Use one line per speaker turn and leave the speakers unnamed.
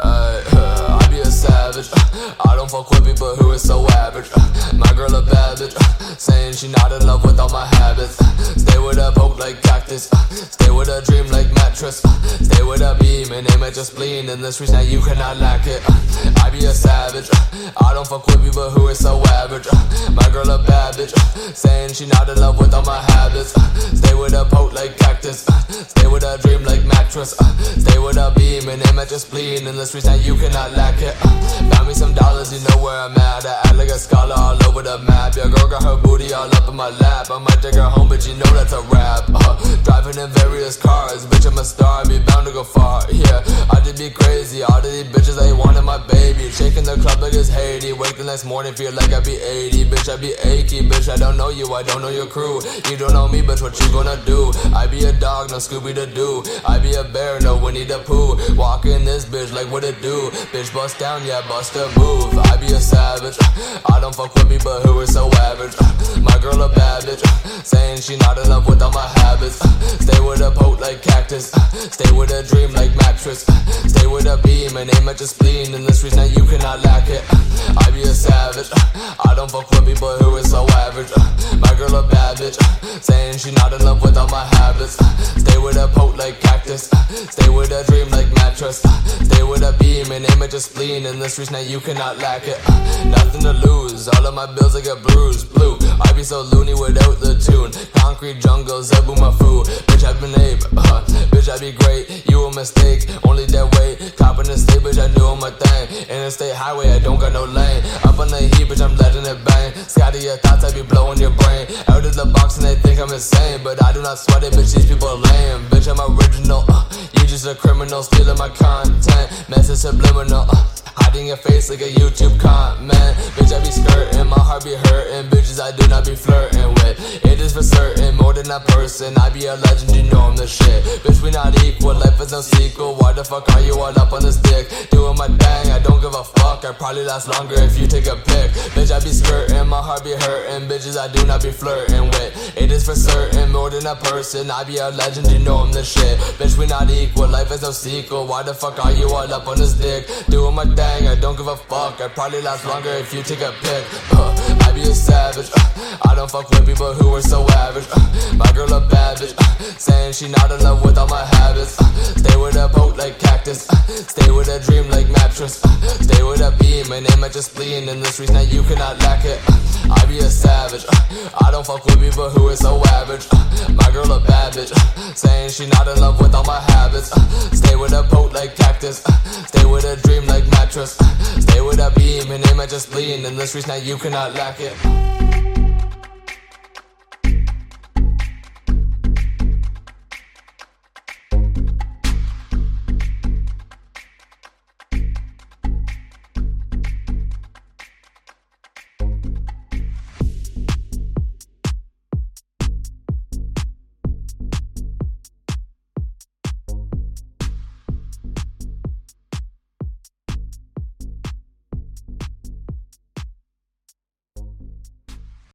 I be a savage. I don't fuck with people who is so average. Uh, my girl a bad bitch, uh, saying she not in love with all my habits. Uh, stay with a poke like cactus, stay with a dream like mattress. Stay with a beam and aim at your spleen. In the streets now you cannot lack it. I be a savage. I don't fuck with people who is so average. My girl a bad bitch, saying she not in love with all my habits. Stay with a poke like cactus, stay with a dream like mattress. Stay with a beam and aim at your spleen. In the streets now you cannot lack it. Found me some dollars, you know where I'm at. I act like a scholar all over the map. Your girl got her booty all up in my lap. I might take her home, but you know that's a rap. Uh, driving in various cars, bitch I'm a star, be bound to go far. Yeah, I just be crazy. All of these bitches they wanted my baby. Shaking the club like it's Haiti. Wake the next morning, feel like I be 80. Bitch, I be achy. Bitch, I don't know you, I don't know your crew. You don't know me, bitch, what you gonna do? I be a dog, no Scooby the Doo. I be a bear, no Winnie the Pooh. Walk in this bitch like what it do? Bitch, bust down, yeah, bust a move. I be a savage. I don't fuck with me, but who is so average? My girl a bad bitch, saying she not in love with all my habits. Stay with a poke like cactus, stay with a dream like mattress. Stay with a beam and aim at your spleen. In the streets now you cannot lack it. I be a savage. I don't fuck with people who is so average. My girl a bad bitch, saying she not in love with all my habits. Stay with a poke like cactus, stay with a dream like mattress. Stay with a beam and aim at your spleen. In the streets now you cannot lack it. Nothing to lose. All of my bills I get bruised. Blue. I be so loony without the tune. Concrete jungle, Zebu my food. Bitch, I've been ape. Uh, Bitch, I be great. You a mistake. Only that way. Top in the state, bitch, I doing my thing. Interstate highway, I don't got no lane. Up on the heat, bitch, I'm letting it bang. Scotty, your thoughts, I be blowing your brain. Out of the box and they think I'm insane. But I do not sweat it, bitch, these people lame. Bitch, I'm original. Uh, you just a criminal, stealing my content. Message subliminal. Uh, hiding your face like a YouTube comment. Bitch, I be skirting, my heart be hurting. Bitches, I do not be flirting with. It is for certain, more than a person. I be a legend, you know I'm the shit. Bitch, we not equal, life is no sequel. Why the fuck are you all up on the stick? Doing my thing, I don't give a fuck. I probably last longer if you take a pic. Bitch, I be skirting, my heart be hurting. Bitches, I do not be flirting with. It is for certain, more than a person. I be a legend, you know I'm the shit. Bitch, we not equal, life is no sequel. Why the fuck are you all up on this dick? Doing my thing, I don't give a fuck. I probably last longer if you take a pic. Uh, I be a savage. Uh, I don't fuck with people who are so average. Uh, my girl a bad bitch, uh, saying she not in love with all my habits. Uh, stay with a poke like cactus. Uh, stay with a dream like mattress. Uh, stay with a beam and aim at your spleen. In the streets now you cannot lack it. Uh, I be a savage. Uh, I don't fuck with people who are so average. Uh, my girl a bad bitch, saying she not in love with all my habits. Stay with a poke like cactus. Stay with a dream like mattress. Stay with a beam and aim at your spleen. In the streets now you cannot lack it.